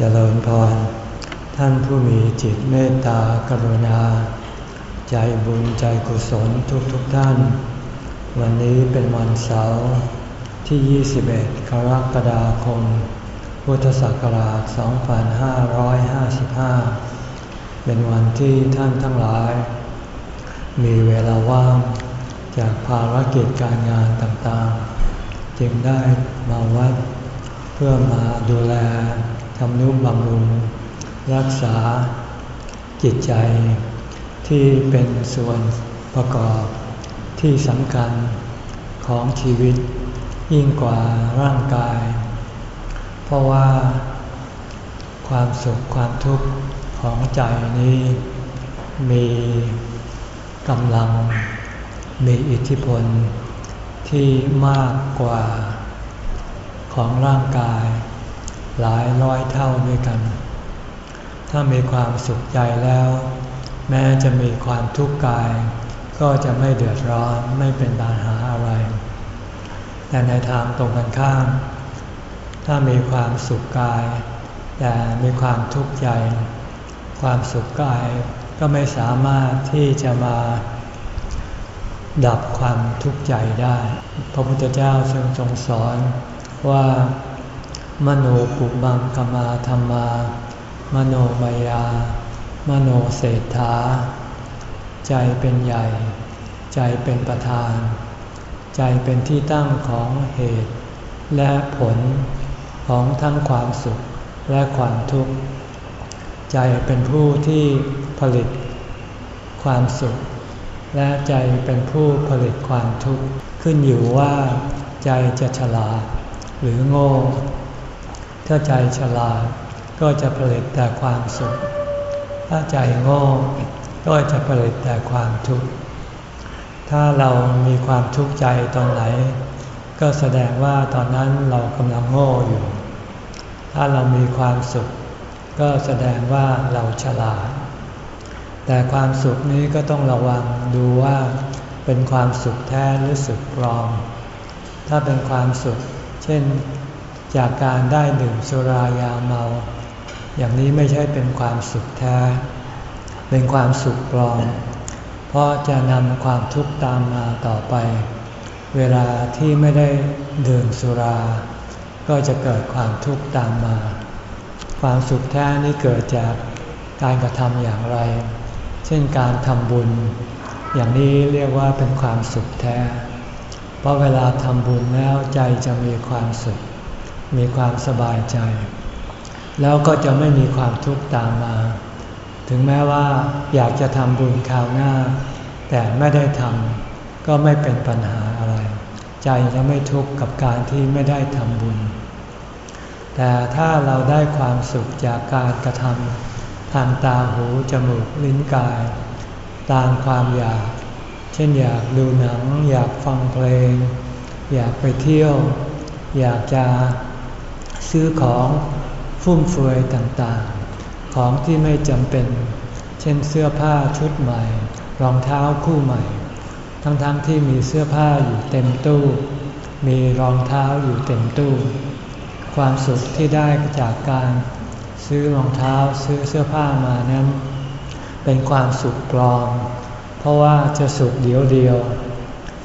เจริญพร ท่านผู้มีจิตเมตตากรุณา ใจบุญใจกุศลทุกๆทท่าน วันนี้เป็นวันเสาร์ที่ 21 กรกฎาคม พุทธศักราช 2555 เป็นวันที่ท่านทั้งหลาย มีเวลาว่างจากภารกิจการงานต่างๆ จึงได้มาวัด เพื่อมาดูแล ทำนุบำรุง รักษาจิตใจ ที่เป็นส่วนประกอบที่สำคัญของชีวิต ยิ่งกว่าร่างกาย เพราะว่า ความสุขความทุกข์ของใจนี้ มีกำลัง มีอิทธิพลที่มากกว่าของร่างกาย หลายร้อยเท่าด้วยกัน ถ้ามีความสุขใจแล้ว แม้จะมีความทุกข์กาย ก็จะไม่เดือดร้อนไม่เป็นปัญหาอะไร แต่ในทางตรงกันข้าม ถ้ามีความสุขกาย แต่มีความทุกข์ใจ ความสุขกายก็ไม่สามารถที่จะมาดับความทุกข์ใจได้ พระพุทธเจ้าทรงทรงสอนว่า มโนปุบังกมาธรรมา มโนมายา มโนเศรษฐา ใจเป็นใหญ่ ใจเป็นประธาน ใจเป็นที่ตั้งของเหตุ และผลของทั้งความสุขและความทุกข์ ใจเป็นผู้ที่ผลิต ความสุข และใจเป็นผู้ผลิตความทุกข์ ขึ้นอยู่ว่า ใจจะฉลาดหรือโง่ ถ้าใจฉลาดก็จะผลิตแต่ความสุข ถ้าใจโง่ก็จะผลิตแต่ความทุกข์ ถ้าเรามีความทุกข์ใจตอนไหน ก็แสดงว่าตอนนั้นเรากำลังโง่อยู่ ถ้าเรามีความสุข ก็แสดงว่าเราฉลาด แต่ความสุขนี้ก็ต้องระวังดูว่าเป็นความสุขแท้หรือสุขปลอม ถ้าเป็นความสุข เช่น จากการได้ดื่มสุรายาเมา อย่างนี้ไม่ใช่เป็นความสุขแท้ เป็นความสุขปลอม เพราะจะนำความทุกข์ตามมาต่อไป เวลาที่ไม่ได้ดื่มสุรา ก็จะเกิดความทุกข์ตามมา ความสุขแท้นี้เกิดจากการกระทำอย่างไร เช่นการทำบุญ อย่างนี้เรียกว่าเป็นความสุขแท้ เพราะเวลาทำบุญแล้วใจจะมีความสุข มีความสบายใจ แล้วก็จะไม่มีความทุกข์ตามมา ถึงแม้ว่าอยากจะทำบุญคราวหน้า แต่ไม่ได้ทำก็ไม่เป็นปัญหาอะไร ใจจะไม่ทุกข์กับการที่ไม่ได้ทำบุญ แต่ถ้าเราได้ความสุขจากการกระทำทางตาหูจมูกลิ้นกาย ตามความอยาก เช่นอยากดูหนัง อยากฟังเพลง อยากไปเที่ยว อยากจะ ซื้อของฟุ่มเฟือยต่างๆ ของที่ไม่จำเป็น เช่นเสื้อผ้าชุดใหม่ รองเท้าคู่ใหม่ ทั้งๆทที่มีเสื้อผ้าอยู่เต็มตู้ มีรองเท้าอยู่เต็มตู้ ความสุขที่ได้จากการซื้อรองเท้าซื้อเสื้อผ้ามานั้น เป็นความสุขปลอม เพราะว่าจะสุขเดียวเดียว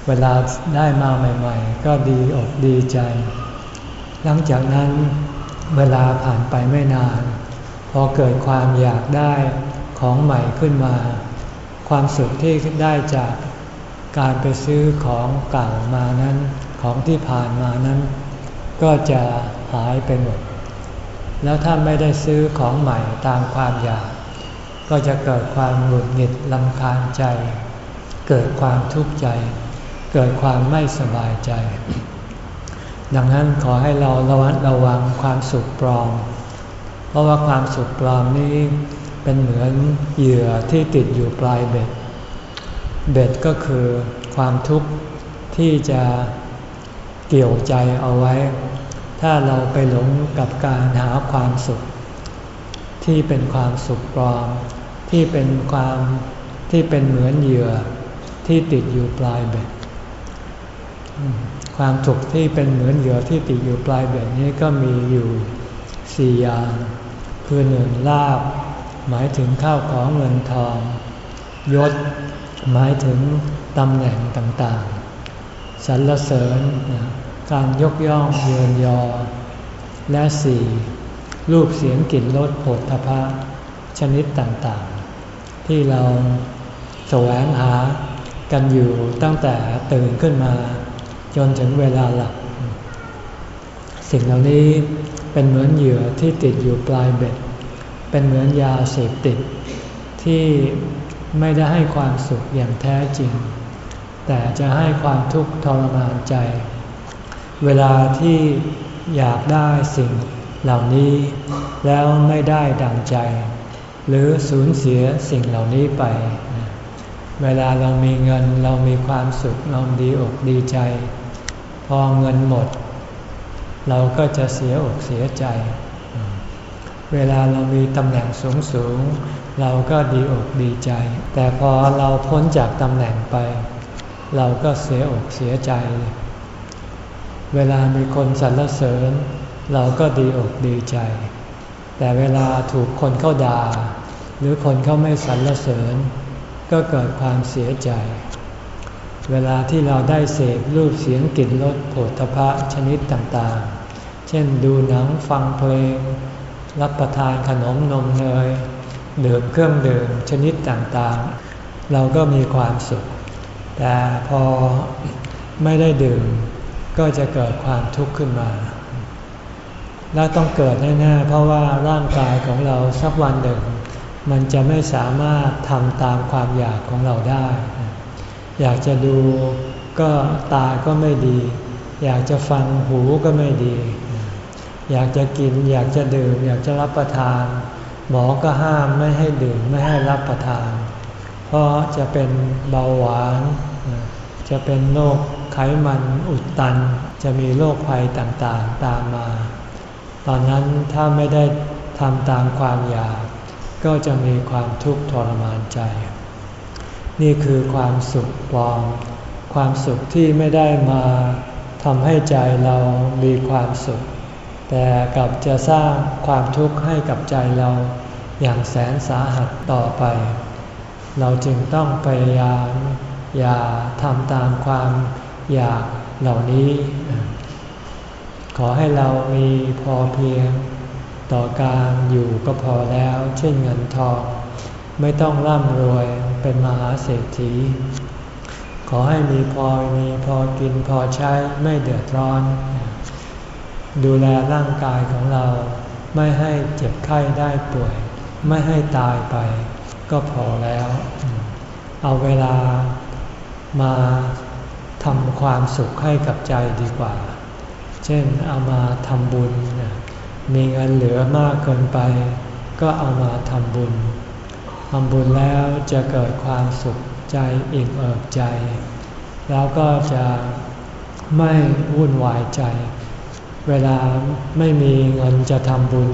เวลาได้มาใหม่ ๆ ก็ดีอกดีใจ หลังจากนั้นเวลาผ่านไปไม่นาน พอเกิดความอยากได้ของใหม่ขึ้นมา ความสุขที่ได้จากการไปซื้อของเก่ามานั้น ของที่ผ่านมานั้น ก็จะหายไปหมด แล้วถ้าไม่ได้ซื้อของใหม่ตามความอยาก ก็จะเกิดความหงุดหงิดลำคาญใจ เกิดความทุกข์ใจ เกิดความไม่สบายใจ ดังนั้นขอให้เราระวัดระวังความสุขปลอม เพราะว่าความสุขปลอมนี้เป็นเหมือนเหยื่อที่ติดอยู่ปลายเบ็ด เบ็ดก็คือความทุกข์ที่จะเกี่ยวใจเอาไว้ ถ้าเราไปหลงกับการหาความสุข ที่เป็นความสุขปลอม ที่เป็นความที่เป็นเหมือนเหยื่อที่ติดอยู่ปลายเบ็ด ความสุขที่เป็นเหมือนเหยื่อที่ติดอยู่ปลายเบ็ดนี้ก็มีอยู่สี่อย่างคือหนึ่งลาบ หมายถึงข้าวของเงินทอง ยศ หมายถึงตำแหน่งต่างๆสรรเสริญการยกย่องเยินยอ และสี่รูปเสียงกลิ่นรสผลทพะชนิดต่างๆ ที่เราแสวงหากันอยู่ตั้งแต่ตื่นขึ้นมา จนถึงเวลาหลับ สิ่งเหล่านี้เป็นเหมือนเหยื่อที่ติดอยู่ปลายเบ็ด เป็นเหมือนยาเสพติด ที่ไม่ได้ให้ความสุขอย่างแท้จริง แต่จะให้ความทุกข์ทรมานใจ เวลาที่อยากได้สิ่งเหล่านี้แล้วไม่ได้ดังใจ หรือสูญเสียสิ่งเหล่านี้ไป เวลาเรามีเงินเรามีความสุขเราดีอกดีใจ พอเงินหมด เราก็จะเสียอกเสียใจ เวลาเรามีตำแหน่งสูงสูงเราก็ดีอกดีใจ แต่พอเราพ้นจากตำแหน่งไป เราก็เสียอกเสียใจ เวลามีคนสรรเสริญ เราก็ดีอกดีใจ แต่เวลาถูกคนเข้าด่า หรือคนเขาไม่สรรเสริญ ก็เกิดความเสียใจ เวลาที่เราได้เสพรูปเสียงกลิ่นรสโผฏฐะชนิดต่างๆ เช่นดูหนังฟังเพลง รับประทานขนมนมเนยดื่มเครื่องดื่มชนิดต่างๆ เราก็มีความสุข แต่พอไม่ได้ดื่มก็จะเกิดความทุกข์ขึ้นมา แล้วต้องเกิดแน่ๆ เพราะว่าร่างกายของเราสักวันหนึ่ง มันจะไม่สามารถทำตามความอยากของเราได้ อยากจะดูก็ตาก็ไม่ดี อยากจะฟังหูก็ไม่ดี อยากจะกิน อยากจะดื่ม อยากจะรับประทาน หมอก็ห้ามไม่ให้ดื่มไม่ให้รับประทาน เพราะจะเป็นเบาหวาน จะเป็นโรคไขมันอุดตัน จะมีโรคภัยต่างๆตามมา ตอนนั้นถ้าไม่ได้ทำตามความอยาก ก็จะมีความทุกข์ทรมานใจ นี่คือความสุขปลอม ความสุขที่ไม่ได้มาทำให้ใจเรามีความสุข แต่กลับจะสร้างความทุกข์ให้กับใจเราอย่างแสนสาหัสต่อไป เราจึงต้องพยายามอย่าทำตามความอยากเหล่านี้ ขอให้เรามีพอเพียง ต่อการอยู่ก็พอแล้ว เช่นเงินทอง ไม่ต้องร่ำรวย เป็นมหาเศรษฐี ขอให้มีพอมีพอกินพอใช้ไม่เดือดร้อน ดูแลร่างกายของเรา ไม่ให้เจ็บไข้ได้ป่วย ไม่ให้ตายไป ก็พอแล้ว เอาเวลามาทำความสุขให้กับใจดีกว่า เช่นเอามาทำบุญ มีเงินเหลือมากเกินไป ก็เอามาทำบุญ ทำบุญแล้วจะเกิดความสุขใจอิ่มเอิบใจ แล้วก็จะไม่วุ่นวายใจ เวลาไม่มีเงินจะทำบุญ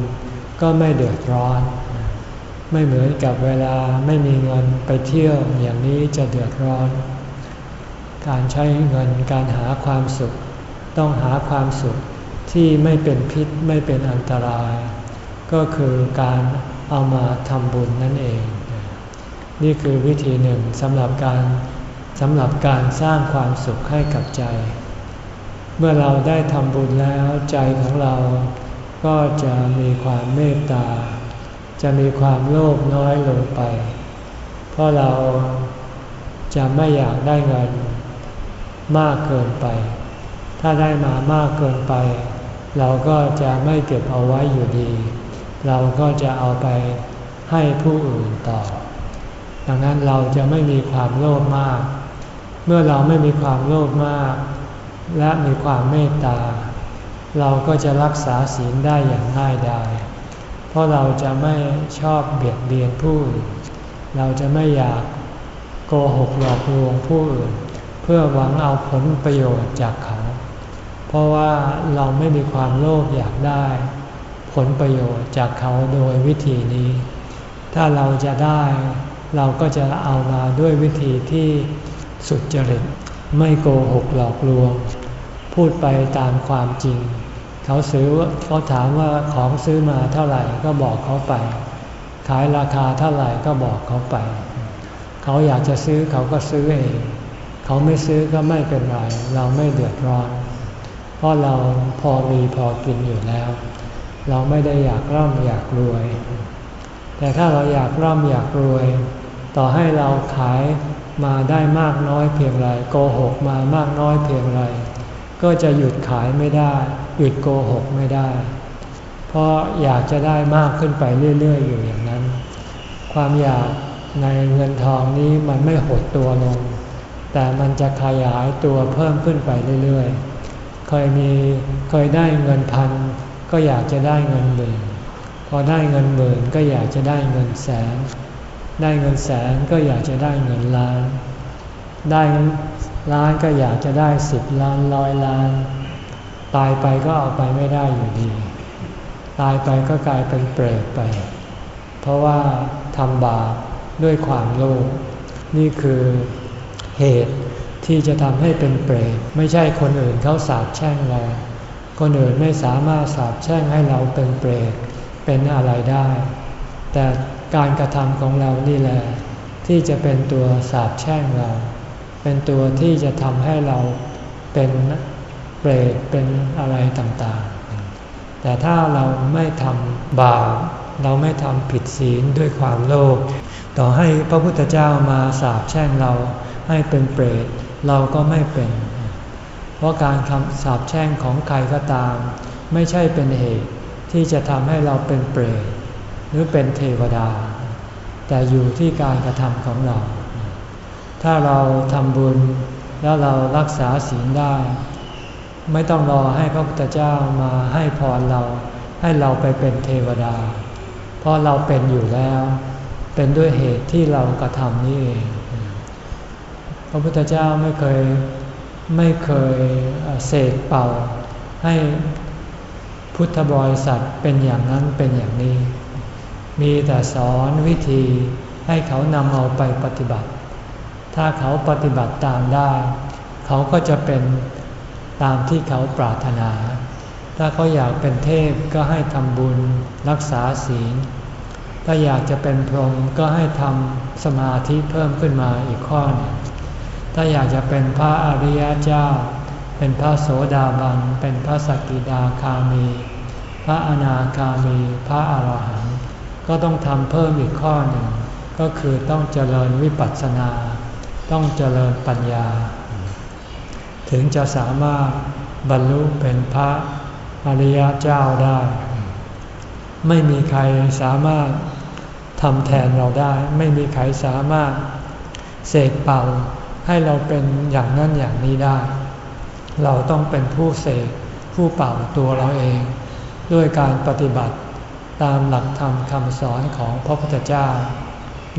ก็ไม่เดือดร้อน ไม่เหมือนกับเวลาไม่มีเงินไปเที่ยวอย่างนี้จะเดือดร้อน การใช้เงินการหาความสุข ต้องหาความสุขที่ไม่เป็นพิษไม่เป็นอันตราย ก็คือการเอามาทำบุญนั่นเอง นี่คือวิธีหนึ่งสำหรับการสำหรับการสร้างความสุขให้กับใจ เมื่อเราได้ทำบุญแล้วใจของเราก็จะมีความเมตตา จะมีความโลภน้อยลงไป เพราะเราจะไม่อยากได้เงินมากเกินไป ถ้าได้มามากเกินไป เราก็จะไม่เก็บเอาไว้อยู่ดี เราก็จะเอาไปให้ผู้อื่นต่อ ดังนั้นเราจะไม่มีความโลภมาก เมื่อเราไม่มีความโลภมาก และมีความเมตตา เราก็จะรักษาศีลได้อย่างง่ายดายเพราะเราจะไม่ชอบเบียดเบียนผู้อื่นเราจะไม่อยากโกหกหลอกลวงผู้อื่น เพื่อหวังเอาผลประโยชน์จากเขา เพราะว่าเราไม่มีความโลภอยากได้ ผลประโยชน์จากเขาโดยวิธีนี้ ถ้าเราจะได้ เราก็จะเอามาด้วยวิธีที่สุดจริต ไม่โกหกหลอกลวง พูดไปตามความจริง เขาซื้อเขาถามว่าของซื้อมาเท่าไหร่ก็บอกเขาไป ขายราคาเท่าไหร่ก็บอกเขาไป เขาอยากจะซื้อเขาก็ซื้อเอง เขาไม่ซื้อก็ไม่เป็นไร เราไม่เดือดร้อน เพราะเราพอมีพอกินอยู่แล้ว เราไม่ได้อยากร่ำอยากรวย แต่ถ้าเราอยากร่ำอยากรวย ต่อให้เราขายมาได้มากน้อยเพียงไรโกหกมามากน้อยเพียงไร ก็จะหยุดขายไม่ได้ หยุดโกหกไม่ได้ เพราะอยากจะได้มากขึ้นไปเรื่อย ๆ อยู่อย่างนั้น ความอยากในเงินทองนี้มันไม่หดตัวลง แต่มันจะขยายตัวเพิ่มขึ้นไปเรื่อย ๆ เคยมีเคยได้เงินพันก็อยากจะได้เงินหมื่น พอได้เงินหมื่นก็อยากจะได้เงินแสน ได้เงินแสนก็อยากจะได้เงินล้าน ได้ล้านก็อยากจะได้สิบล้านร้อยล้าน ตายไปก็เอาไปไม่ได้อยู่ดี ตายไปก็กลายเป็นเปรตไป เพราะว่าทำบาปด้วยความโลภนี่คือเหตุที่จะทำให้เป็นเปรตไม่ใช่คนอื่นเขาสาบแช่งเรา คนอื่นไม่สามารถสาบแช่งให้เราเป็นเปรต เป็นอะไรได้ แต่การกระทำของเรานี่แหละที่จะเป็นตัวสาบแช่งเรา เป็นตัวที่จะทำให้เราเป็นเปรตเป็นอะไรต่างๆ แต่ถ้าเราไม่ทำบาปเราไม่ทำผิดศีลด้วยความโลภต่อให้พระพุทธเจ้ามาสาบแช่งเราให้เป็นเปรตเราก็ไม่เป็น เพราะการคำสาบแช่งของใครก็ตาม ไม่ใช่เป็นเหตุ ที่จะทำให้เราเป็นเปรตหรือเป็นเทวดา แต่อยู่ที่การกระทำของเรา ถ้าเราทำบุญแล้วเรารักษาศีลได้ ไม่ต้องรอให้พระพุทธเจ้ามาให้พรเรา ให้เราไปเป็นเทวดา เพราะเราเป็นอยู่แล้ว เป็นด้วยเหตุที่เรากระทำนี่เองพระพุทธเจ้าไม่เคยไม่เคยเสกเป่าให้ พุทธบริษัทเป็นอย่างนั้นเป็นอย่างนี้ มีแต่สอนวิธีให้เขานำเอาไปปฏิบัติ ถ้าเขาปฏิบัติตามได้ เขาก็จะเป็นตามที่เขาปรารถนา ถ้าเขาอยากเป็นเทพก็ให้ทำบุญรักษาศีล ถ้าอยากจะเป็นพรหมก็ให้ทำสมาธิเพิ่มขึ้นมาอีกข้อนึงถ้าอยากจะเป็นพระอริยเจ้า เป็นพระโสดาบัน เป็นพระสกิดาคามี พระอนาคามี พระอาหารหันต์ก็ต้องทำเพิ่มอีกข้อหนึ่ง ก็คือต้องเจริญวิปัสสนา ต้องเจริญปัญญา ถึงจะสามารถบรรลุเป็นพระอริยเจ้าได้ ไม่มีใครสามารถทำแทนเราได้ ไม่มีใครสามารถเสกเป่าให้เราเป็นอย่างนั้นอย่างนี้ได้ เราต้องเป็นผู้เสกผู้เป่าตัวเราเอง ด้วยการปฏิบัติตามหลักธรรมคำสอนของพระพุทธเจ้า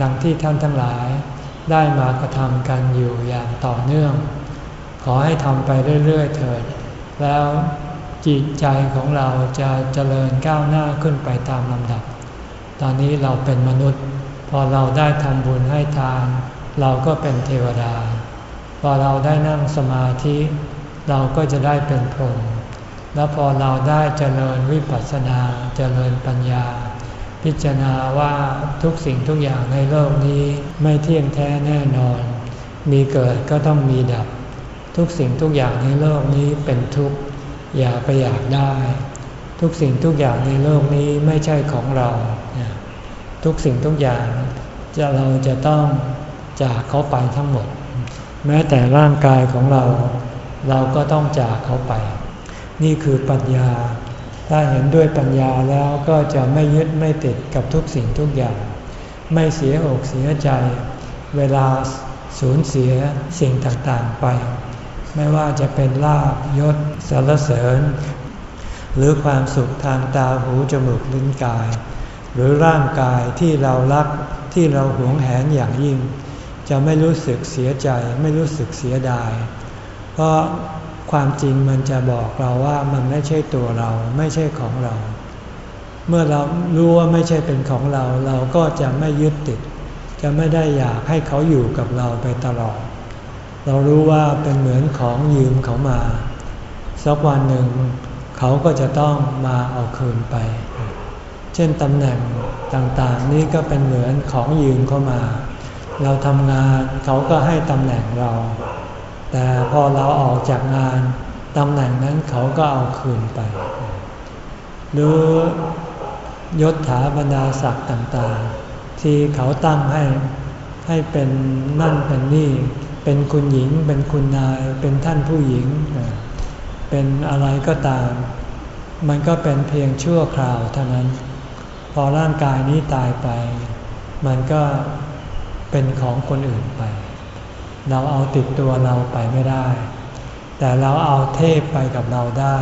ดังที่ท่านทั้งหลายได้มากระทำกันอยู่อย่างต่อเนื่อง ขอให้ทำไปเรื่อยๆเถิด แล้วจิตใจของเราจะเจริญก้าวหน้าขึ้นไปตามลำดับ ตอนนี้เราเป็นมนุษย์ พอเราได้ทำบุญให้ทาน เราก็เป็นเทวดา พอเราได้นั่งสมาธิ เราก็จะได้เป็นพรหมแล้วพอเราได้เจริญวิปัสสนาเจริญปัญญา พิจารณาว่าทุกสิ่งทุกอย่างในโลกนี้ไม่เที่ยงแท้แน่นอน มีเกิดก็ต้องมีดับ ทุกสิ่งทุกอย่างในโลกนี้เป็นทุกข์อย่าไปอยากได้ ทุกสิ่งทุกอย่างในโลกนี้ไม่ใช่ของเรา ทุกสิ่งทุกอย่างจะเราจะต้องจากเขาไปทั้งหมด แม้แต่ร่างกายของเรา เราก็ต้องจากเขาไป นี่คือปัญญา ถ้าเห็นด้วยปัญญาแล้วก็จะไม่ยึดไม่ติดกับทุกสิ่งทุกอย่าง ไม่เสียอกเสียใจ เวลาสูญเสียสิ่งต่างๆไป ไม่ว่าจะเป็นลาบยศสารเสริญ หรือความสุขทางตาหูจมูกลิ้นกาย หรือร่างกายที่เรารักที่เราหวงแหนอย่างยิ่ง จะไม่รู้สึกเสียใจ ไม่รู้สึกเสียดาย เพราะความจริงมันจะบอกเราว่ามันไม่ใช่ตัวเราไม่ใช่ของเรา เมื่อเรารู้ว่าไม่ใช่เป็นของเรา เราก็จะไม่ยึดติด จะไม่ได้อยากให้เขาอยู่กับเราไปตลอด เรารู้ว่าเป็นเหมือนของยืมเขามา สักวันหนึ่ง เขาก็จะต้องมาเอาคืนไป เช่นตำแหน่งต่างๆ นี้ก็เป็นเหมือนของยืมเข้ามา เราทำงานเขาก็ให้ตำแหน่งเรา แต่พอเราออกจากงานตำแหน่งนั้นเขาก็เอาคืนไป หรือยศถาบรรดาศักดิ์ต่างๆ ที่เขาตั้งให้ให้เป็นนั่นเป็นนี่ เป็นคุณหญิง เป็นคุณนาย เป็นท่านผู้หญิง เป็นอะไรก็ตาม มันก็เป็นเพียงชั่วคราวเท่านั้น พอร่างกายนี้ตายไป มันก็เป็นของคนอื่นไป เราเอาติดตัวเราไปไม่ได้ แต่เราเอาเทพไปกับเราได้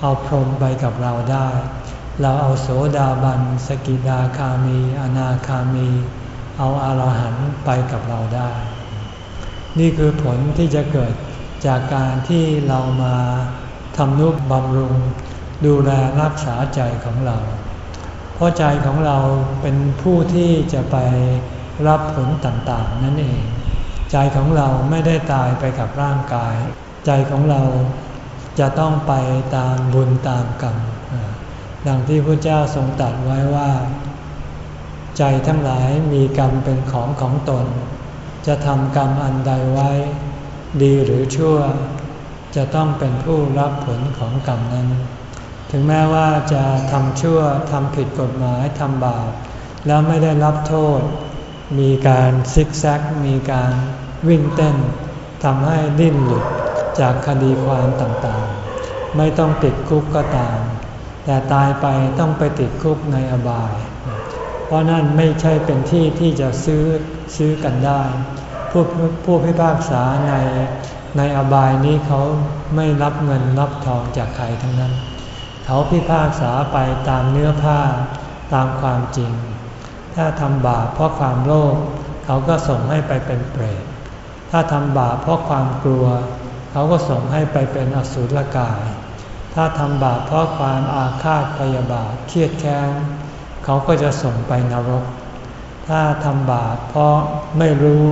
เอาพรหมไปกับเราได้ เราเอาโสดาบัน สกิดาคามี อนาคามี เอาอารหันต์ไปกับเราได้ นี่คือผลที่จะเกิดจากการที่เรามาทำนุบำรุง ดูแลรักษาใจของเรา เพราะใจของเราเป็นผู้ที่จะไปรับผลต่างๆนั่นเอง ใจของเราไม่ได้ตายไปกับร่างกาย ใจของเราจะต้องไปตามบุญตามกรรม ดังที่พระเจ้าทรงตรัสไว้ว่า ใจทั้งหลายมีกรรมเป็นของของตน จะทำกรรมอันใดไว้ ดีหรือชั่ว จะต้องเป็นผู้รับผลของกรรมนั้น ถึงแม้ว่าจะทำชั่วทำผิดกฎหมายทำบาปแล้วไม่ได้รับโทษ มีการซิกแซกมีการ วิ่งเต้นทำให้ดิ้นหลุดจากคดีความต่างๆ ไม่ต้องติดคุกก็ตาม แต่ตายไปต้องไปติดคุกในอบาย เพราะนั่นไม่ใช่เป็นที่ที่จะซื้อซื้อกันได้ ผู้ผู้พิพากษาในในอบายนี้เขาไม่รับเงินรับทองจากใครทั้งนั้น เขาพิพากษาไปตามเนื้อผ้าตามความจริง ถ้าทำบาปเพราะความโลภเขาก็ส่งให้ไปเป็นเปรต ถ้าทำบาปเพราะความกลัว เขาก็ส่งให้ไปเป็นอสุรกาย ถ้าทำบาปเพราะความอาฆาตพยาบาทเครียดแค้นเขาก็จะส่งไปนรก ถ้าทำบาปเพราะไม่รู้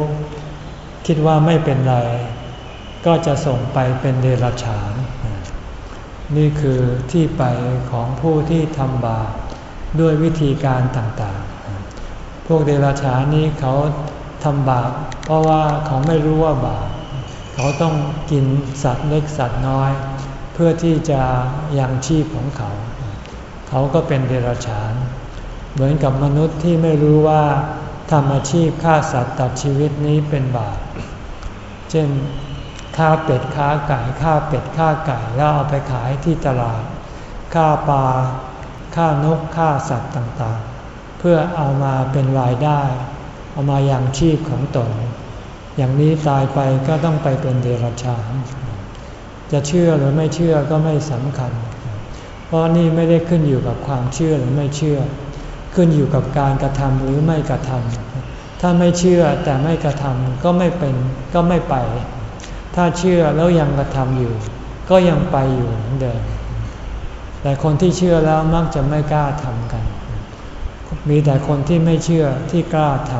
คิดว่าไม่เป็นไร ก็จะส่งไปเป็นเดรัจฉาน นี่คือที่ไปของผู้ที่ทำบาปด้วยวิธีการต่างๆ พวกเดรัจฉานนี้เขา ทำบาปเพราะว่าเขาไม่รู้ว่าบาปเขาต้องกินสัตว์เล็กสัตว์น้อย เพื่อที่จะยังชีพของเขา เขาก็เป็นเดรัจฉาน เหมือนกับมนุษย์ที่ไม่รู้ว่าทำอาชีพฆ่าสัตว์ตัดชีวิตนี้เป็นบาปเช่นฆ่าเป็ดฆ่าไก่ฆ่าเป็ดฆ่าไก่แล้วเอาไปขายที่ตลาดฆ่าปลาฆ่านกฆ่าสัตว์ต่างๆ เพื่อเอามาเป็นรายได้ เอามาอยังชีพของตน อย่างนี้ตายไปก็ต้องไปเป็นเดรัจฉาน จะเชื่อหรือไม่เชื่อก็ไม่สำคัญ เพราะนี่ไม่ได้ขึ้นอยู่กับความเชื่อหรือไม่เชื่อ ขึ้นอยู่กับการกระทำหรือไม่กระทำถ้าไม่เชื่อแต่ไม่กระทำก็ไม่เป็นก็ไม่ไป ถ้าเชื่อแล้วยังกระทำอยู่ ก็ยังไปอยู่เหมือนเดิมแต่คนที่เชื่อแล้วมักจะไม่กล้าทำกัน มีแต่คนที่ไม่เชื่อที่กล้าท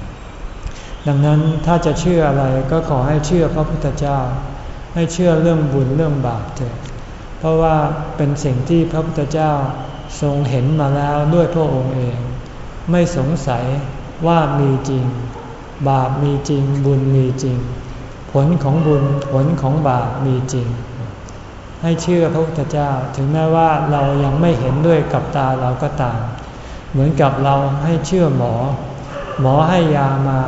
ำดังนั้นถ้าจะเชื่ออะไรก็ขอให้เชื่อพระพุทธเจ้า ให้เชื่อเรื่องบุญเรื่องบาปเถิดเพราะว่าเป็นสิ่งที่พระพุทธเจ้าทรงเห็นมาแล้วด้วยพระองค์เอง ไม่สงสัยว่ามีจริง บาปมีจริง บุญมีจริง ผลของบุญผลของบาปมีจริง ให้เชื่อพระพุทธเจ้าถึงแม้ว่าเรายังไม่เห็นด้วยกับตาเราก็ตาม เหมือนกับเราให้เชื่อหมอ หมอให้ยามา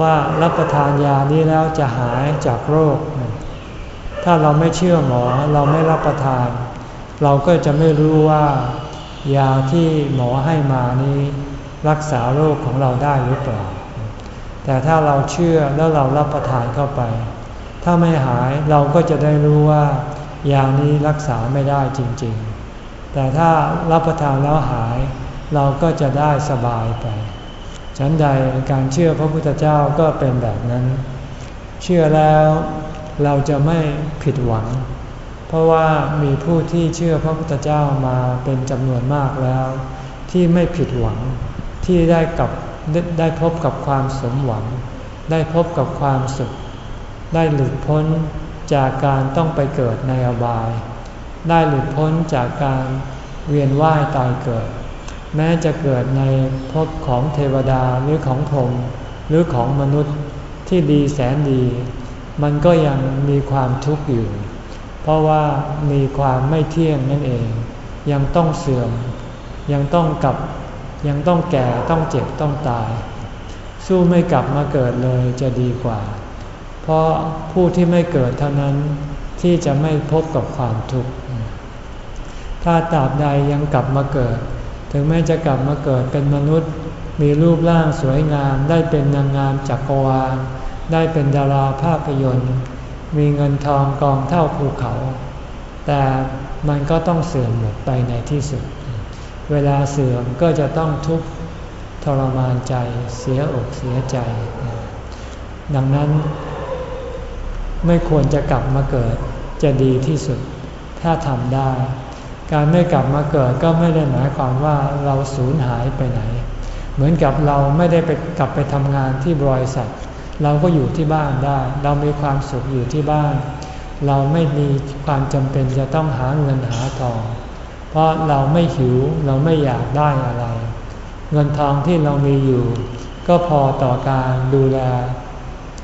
ว่ารับประทานยานี้แล้วจะหายจากโรค ถ้าเราไม่เชื่อหมอเราไม่รับประทาน เราก็จะไม่รู้ว่า ยาที่หมอให้มานี้ รักษาโรคของเราได้หรือเปล่า แต่ถ้าเราเชื่อแล้วเรารับประทานเข้าไป ถ้าไม่หายเราก็จะได้รู้ว่า ยานี้รักษาไม่ได้จริง ๆ แต่ถ้ารับประทานแล้วหาย เราก็จะได้สบายไป ฉันใดการเชื่อพระพุทธเจ้าก็เป็นแบบนั้น เชื่อแล้วเราจะไม่ผิดหวัง เพราะว่ามีผู้ที่เชื่อพระพุทธเจ้ามาเป็นจำนวนมากแล้ว ที่ไม่ผิดหวังที่ได้กับได้พบกับความสมหวัง ได้พบกับความสุข ได้หลุดพ้นจากการต้องไปเกิดในอบาย ได้หลุดพ้นจากการเวียนว่ายตายเกิด แม้จะเกิดในภพของเทวดาหรือของพรหมหรือของมนุษย์ที่ดีแสนดี มันก็ยังมีความทุกข์อยู่ เพราะว่ามีความไม่เที่ยงนั่นเอง ยังต้องเสื่อม ยังต้องกลับ ยังต้องแก่ต้องเจ็บต้องตาย สู้ไม่กลับมาเกิดเลยจะดีกว่า เพราะผู้ที่ไม่เกิดเท่านั้นที่จะไม่พบกับความทุกข์ถ้าตราบใดยังกลับมาเกิด ถึงแม้จะกลับมาเกิดเป็นมนุษย์ มีรูปร่างสวยงาม ได้เป็นนางงามจักรวาล ได้เป็นดาราภาพยนตร์ มีเงินทองกองเท่าภูเขา แต่มันก็ต้องเสื่อมหมดไปในที่สุด เวลาเสื่อมก็จะต้องทุกข์ทรมานใจเสียอกเสียใจ ดังนั้น ไม่ควรจะกลับมาเกิดจะดีที่สุด ถ้าทำได้ การไม่กลับมาเกิดก็ไม่ได้หมายความว่าเราสูญหายไปไหน เหมือนกับเราไม่ได้ไปกลับไปทำงานที่บริษัท เราก็อยู่ที่บ้านได้ เรามีความสุขอยู่ที่บ้าน เราไม่มีความจำเป็นจะต้องหาเงินหาทอง เพราะเราไม่หิวเราไม่อยากได้อะไร เงินทองที่เรามีอยู่ ก็พอต่อการดูแล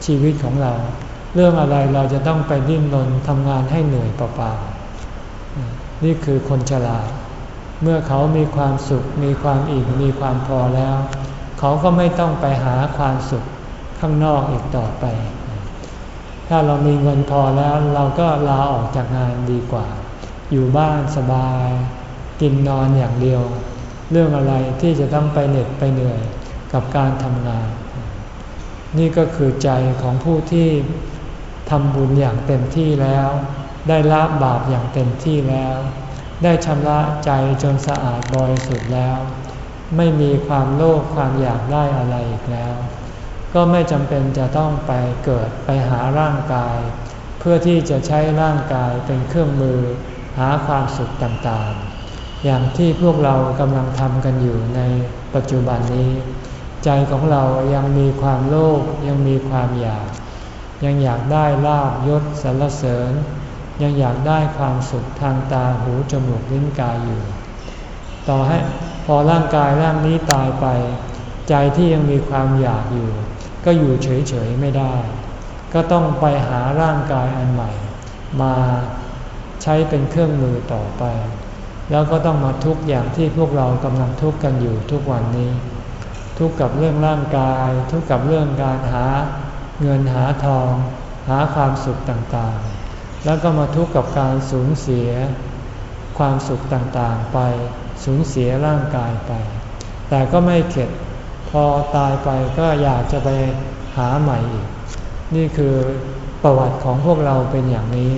ชีวิตของเรา เรื่องอะไรเราจะต้องไปดิ้นรนทำงานให้เหนื่อยเปล่าๆ นี่คือคนฉลาด เมื่อเขามีความสุข มีความอิ่มมีความพอแล้ว เขาก็ไม่ต้องไปหาความสุขข้างนอกอีกต่อไป ถ้าเรามีเงินพอแล้วเราก็ลาออกจากงานดีกว่า อยู่บ้านสบาย กินนอนอย่างเดียว เรื่องอะไรที่จะต้องไปเหน็ดไปเหนื่อยกับการทำงาน นี่ก็คือใจของผู้ที่ทำบุญอย่างเต็มที่แล้ว ได้ละบาปอย่างเต็มที่แล้ว ได้ชำระใจจนสะอาดบริสุทธิ์แล้ว ไม่มีความโลภความอยากได้อะไรอีกแล้ว ก็ไม่จำเป็นจะต้องไปเกิดไปหาร่างกาย เพื่อที่จะใช้ร่างกายเป็นเครื่องมือหาความสุขต่างๆ อย่างที่พวกเรากำลังทำกันอยู่ในปัจจุบันนี้ ใจของเรายังมีความโลภยังมีความอยาก ยังอยากได้ลาบยศสรรเสริญ ยังอยากได้ความสุขทางตาหูจมูกลิ้นกายอยู่ ต่อให้พอร่างกายร่างนี้ตายไป ใจที่ยังมีความอยากอยู่ ก็อยู่เฉยๆไม่ได้ ก็ต้องไปหาร่างกายอันใหม่ มาใช้เป็นเครื่องมือต่อไป แล้วก็ต้องมาทุกอย่างที่พวกเรากำลังทุกข์กันอยู่ทุกวันนี้ ทุกข์กับเรื่องร่างกาย ทุกข์กับเรื่องการหาเงินหาทอง หาความสุขต่างๆ แล้วก็มาทุกข์กับการสูญเสีย ความสุขต่างๆไป สูญเสียร่างกายไป แต่ก็ไม่เข็ด พอตายไปก็อยากจะไปหาใหม่อีก นี่คือประวัติของพวกเราเป็นอย่างนี้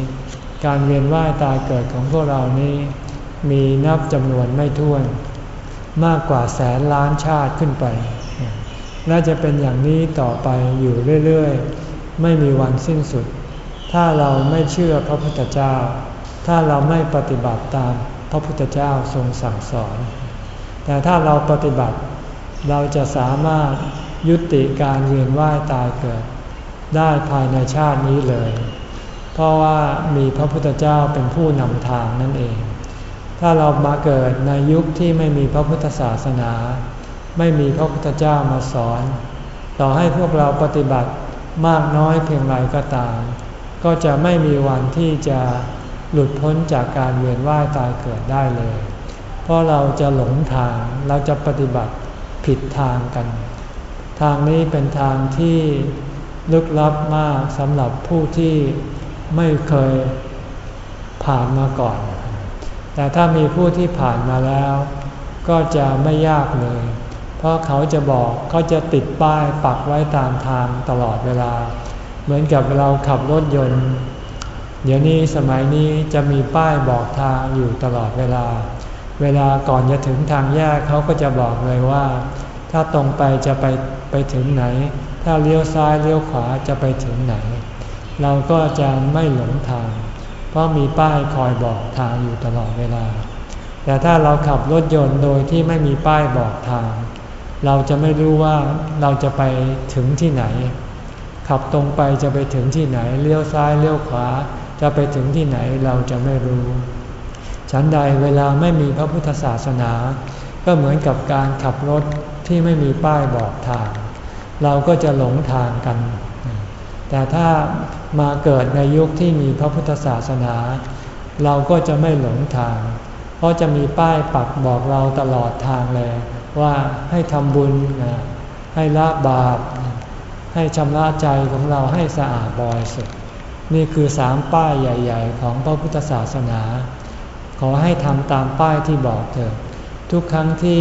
การเวียนว่ายตายเกิดของพวกเรานี้ มีนับจำนวนไม่ถ้วน มากกว่าแสนล้านชาติขึ้นไปและจะเป็นอย่างนี้ต่อไปอยู่เรื่อย ๆ ไม่มีวันสิ้นสุด ถ้าเราไม่เชื่อพระพุทธเจ้า ถ้าเราไม่ปฏิบัติตามพระพุทธเจ้าทรงสั่งสอน แต่ถ้าเราปฏิบัติเราจะสามารถยุติการเวียนว่ายตายเกิด ได้ภายในชาตินี้เลย เพราะว่ามีพระพุทธเจ้าเป็นผู้นำทางนั่นเอง ถ้าเรามาเกิดในยุคที่ไม่มีพระพุทธศาสนา ไม่มีพระพุทธเจ้ามาสอน ต่อให้พวกเราปฏิบัติมากน้อยเพียงไรก็ตาม ก็จะไม่มีวันที่จะหลุดพ้นจากการเวียนว่ายตายเกิดได้เลย เพราะเราจะหลงทาง เราจะปฏิบัติผิดทางกัน ทางนี้เป็นทางที่ลึกลับมากสำหรับผู้ที่ไม่เคยผ่านมาก่อน แต่ถ้ามีผู้ที่ผ่านมาแล้ว ก็จะไม่ยากเลย เพราะเขาจะบอกเขาจะติดป้ายปักไว้ตามทางตลอดเวลา เหมือนกับเราขับรถยนต์ เดี๋ยวนี้สมัยนี้จะมีป้ายบอกทางอยู่ตลอดเวลา เวลาก่อนจะถึงทางแยกเขาก็จะบอกเลยว่า ถ้าตรงไปจะไปไปถึงไหน ถ้าเลี้ยวซ้ายเลี้ยวขวาจะไปถึงไหน เราก็จะไม่หลงทาง เพราะมีป้ายคอยบอกทางอยู่ตลอดเวลา แต่ถ้าเราขับรถยนต์โดยที่ไม่มีป้ายบอกทาง เราจะไม่รู้ว่าเราจะไปถึงที่ไหน ขับตรงไปจะไปถึงที่ไหน เลี้ยวซ้ายเลี้ยวขวา จะไปถึงที่ไหนเราจะไม่รู้ ฉันใดเวลาไม่มีพระพุทธศาสนา ก็เหมือนกับการขับรถที่ไม่มีป้ายบอกทาง เราก็จะหลงทางกัน แต่ถ้ามาเกิดในยุคที่มีพระพุทธศาสนา เราก็จะไม่หลงทาง เพราะจะมีป้ายปักบอกเราตลอดทางเลย ว่าให้ทำบุญให้ละบาป ให้ชำระใจของเราให้สะอาดบริสุทธิ์นี่คือสามป้ายใหญ่ ๆ ของพระพุทธศาสนา ขอให้ทำตามป้ายที่บอกเถิดทุกครั้งที่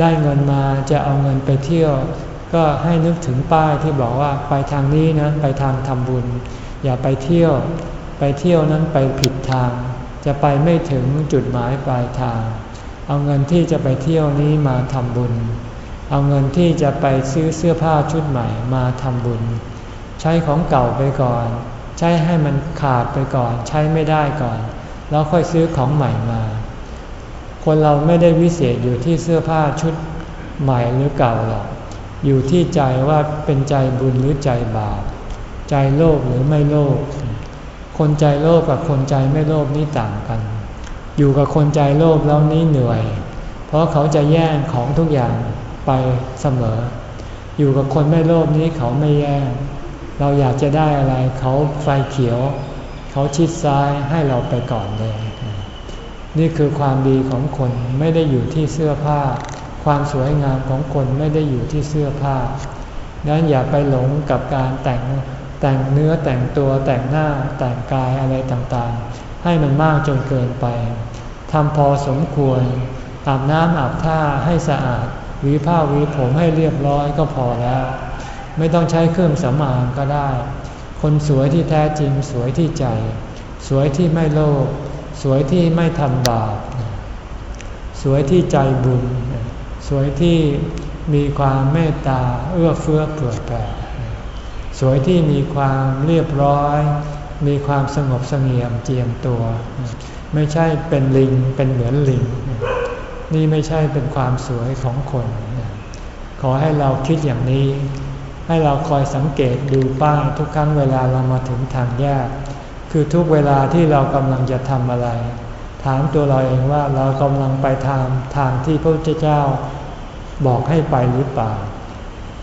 ได้เงินมาจะเอาเงินไปเที่ยว ก็ให้นึกถึงป้ายที่บอกว่าไปทางนี้นะไปทางทำบุญ อย่าไปเที่ยว ไปเที่ยวนั้นไปผิดทาง จะไปไม่ถึงจุดหมายปลายทาง เอาเงินที่จะไปเที่ยวนี้มาทำบุญ เอาเงินที่จะไปซื้อเสื้อผ้าชุดใหม่มาทำบุญ ใช้ของเก่าไปก่อน ใช้ให้มันขาดไปก่อน ใช้ไม่ได้ก่อน แล้วค่อยซื้อของใหม่มา คนเราไม่ได้วิเศษอยู่ที่เสื้อผ้าชุดใหม่หรือเก่าหรอกอยู่ที่ใจว่าเป็นใจบุญหรือใจบาป ใจโลภหรือไม่โลภคนใจโลภกับคนใจไม่โลภนี่ต่างกัน อยู่กับคนใจโลภแล้วนี่เหนื่อย เพราะเขาจะแย่งของทุกอย่าง ไปเสมอ อยู่กับคนไม่โลภนี้เขาไม่แย่ง เราอยากจะได้อะไรเขาไฟเขียว เขาชิดซ้ายให้เราไปก่อนเลย นี่คือความดีของคนไม่ได้อยู่ที่เสื้อผ้า ความสวยงามของคนไม่ได้อยู่ที่เสื้อผ้าดังนั้นอย่าไปหลงกับการแต่งแต่งเนื้อแต่งตัวแต่งหน้าแต่งกายอะไรต่างๆ ให้มันมากจนเกินไปทำพอสมควรอาบน้ำอาบท่าให้สะอาด หวีผ้าหวีผมให้เรียบร้อยก็พอแล้ว ไม่ต้องใช้เครื่องสำอางก็ได้ คนสวยที่แท้จริงสวยที่ใจ สวยที่ไม่โลภสวยที่ไม่ทำบาปสวยที่ใจบุญ สวยที่มีความเมตตาเอื้อเฟื้อเผื่อแผ่สวยที่มีความเรียบร้อย มีความสงบเสงเงียมเจียมตัว ไม่ใช่เป็นลิงเป็นเหมือนลิง นี่ไม่ใช่เป็นความสวยของคน ขอให้เราคิดอย่างนี้ ให้เราคอยสังเกตดูป้ายทุกครั้งเวลาเรามาถึงทางแยก คือทุกเวลาที่เรากำลังจะทำอะไร ถามตัวเราเองว่าเรากำลังไปทางทางที่พระพุทธเจ้าบอกให้ไปหรือเปล่า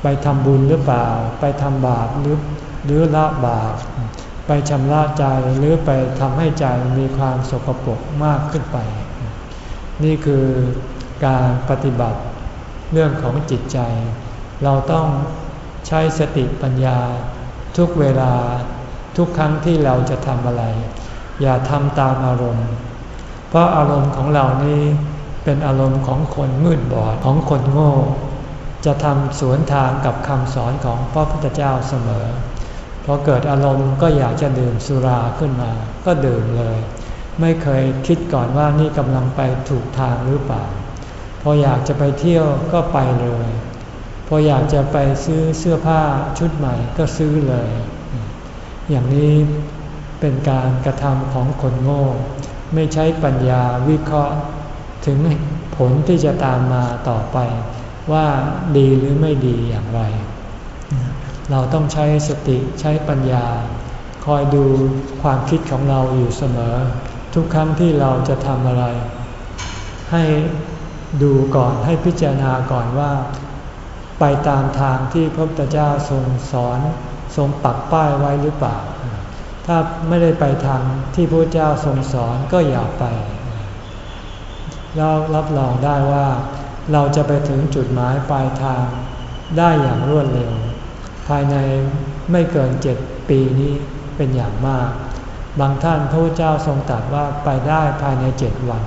ไปทำบุญหรือเปล่า ไปทำบาปหรือหรือละบาป ไปชำระใจหรือไปทำให้ใจมีความสกปรกมากขึ้นไป นี่คือการปฏิบัติเรื่องของจิตใจ เราต้องใช้สติปัญญา ทุกเวลาทุกครั้งที่เราจะทำอะไร อย่าทำตามอารมณ์ เพราะอารมณ์ของเรานี้เป็นอารมณ์ของคนมืดบอดของคนโง่ จะทำสวนทางกับคำสอนของพระพุทธเจ้าเสมอพอเกิดอารมณ์ก็อยากจะดื่มสุราขึ้นมา ก็ดื่มเลย ไม่เคยคิดก่อนว่านี่กำลังไปถูกทางหรือเปล่า พออยากจะไปเที่ยวก็ไปเลย พออยากจะไปซื้อเสื้อผ้าชุดใหม่ก็ซื้อเลย อย่างนี้เป็นการกระทำของคนโง่ ไม่ใช้ปัญญาวิเคราะห์ ถึงผลที่จะตามมาต่อไป ว่าดีหรือไม่ดีอย่างไร เราต้องใช้สติใช้ปัญญา คอยดูความคิดของเราอยู่เสมอ ทุกครั้งที่เราจะทำอะไร ให้ดูก่อนให้พิจารณาก่อนว่า ไปตามทางที่พระพุทธเจ้าทรงสอนทรงปักป้ายไว้หรือเปล่า ถ้าไม่ได้ไปทางที่พระเจ้าทรงสอนก็อย่าไปเรารับรองได้ว่า เราจะไปถึงจุดหมายปลายทางได้อย่างรวดเร็ว ภายในไม่เกินเจ็ดปีนี้เป็นอย่างมาก บางท่านพระเจ้าทรงตรัสว่าไปได้ภายในเจ็ดวัน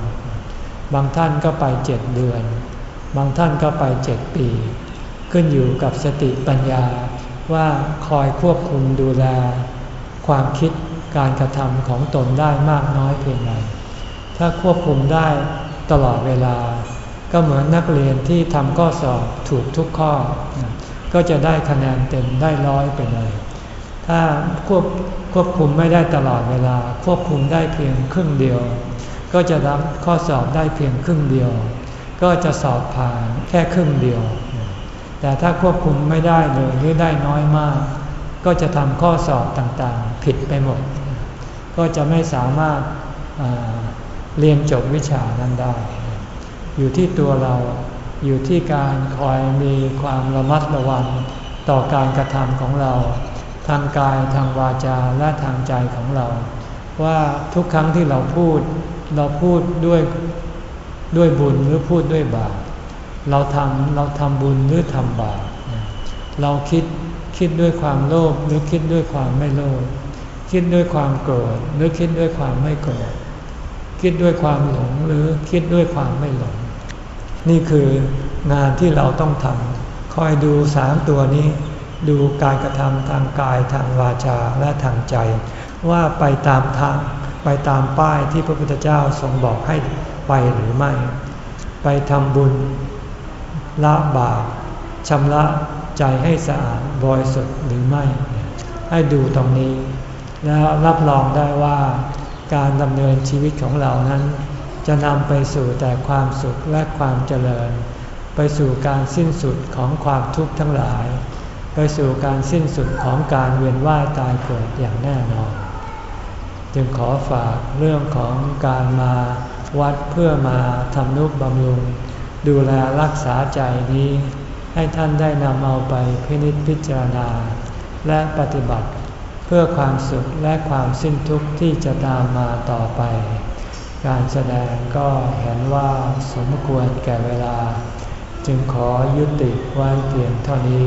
บางท่านก็ไปเจ็ดเดือน บางท่านก็ไปเจ็ดปี ขึ้นอยู่กับสติปัญญาว่าคอยควบคุมดูแล ความคิดการกระทำของตนได้มากน้อยเพียงไรถ้าควบคุมได้ตลอดเวลา ก็เหมือนนักเรียนที่ทำข้อสอบถูกทุกข้อ ก็จะได้คะแนนเต็มได้ร้อยไปเลย ถ้าควบควบคุมไม่ได้ตลอดเวลา ควบคุมได้เพียงครึ่งเดียว ก็จะรับข้อสอบได้เพียงครึ่งเดียว ก็จะสอบผ่านแค่ครึ่งเดียว แต่ถ้าควบคุมไม่ได้เลยหรือได้น้อยมาก ก็จะทำข้อสอบต่างๆ ผิดไปหมด ก็จะไม่สามารถเรียนจบวิชานั้นได้ อยู่ที่ตัวเราอยู่ที่การคอยมีความระมัดระวังต่อการกระทำของเรา ทางกายทางวาจาและทางใจของเรา ว่าทุกครั้งที่เราพูด เราพูดด้วยด้วยบุญหรือพูดด้วยบาปเราทำเราทำบุญหรือทำบาปเราคิดคิดด้วยความโลภหรือคิดด้วยความไม่โลภคิดด้วยความโกรธหรือคิดด้วยความไม่โกรธคิดด้วยความหลงหรือคิดด้วยความไม่หลง นี่คืองานที่เราต้องทำคอยดูสามตัวนี้ ดูการกระทำทางกายทางวาจาและทางใจ ว่าไปตามทางไปตามป้ายที่พระพุทธเจ้าทรงบอกให้ไปหรือไม่ ไปทำบุญละบาปชำระใจให้สะอาดบริสุทธิ์หรือไม่ ให้ดูตรงนี้ แล้วรับรองได้ว่าการดำเนินชีวิตของเรานั้น จะนำไปสู่แต่ความสุขและความเจริญ ไปสู่การสิ้นสุดของความทุกข์ทั้งหลาย ไปสู่การสิ้นสุดของการเวียนว่ายตายเกิดอย่างแน่นอน จึงขอฝากเรื่องของการมาวัดเพื่อมาทำนุบำรุง ดูแลรักษาใจนี้ ให้ท่านได้นำเอาไปพินิจพิจารณา และปฏิบัติเพื่อความสุขและความสิ้นทุกข์ที่จะตามมาต่อไป การแสดงก็เห็นว่าสมควรแก่เวลา จึงขอยุติไว้เพียงเท่านี้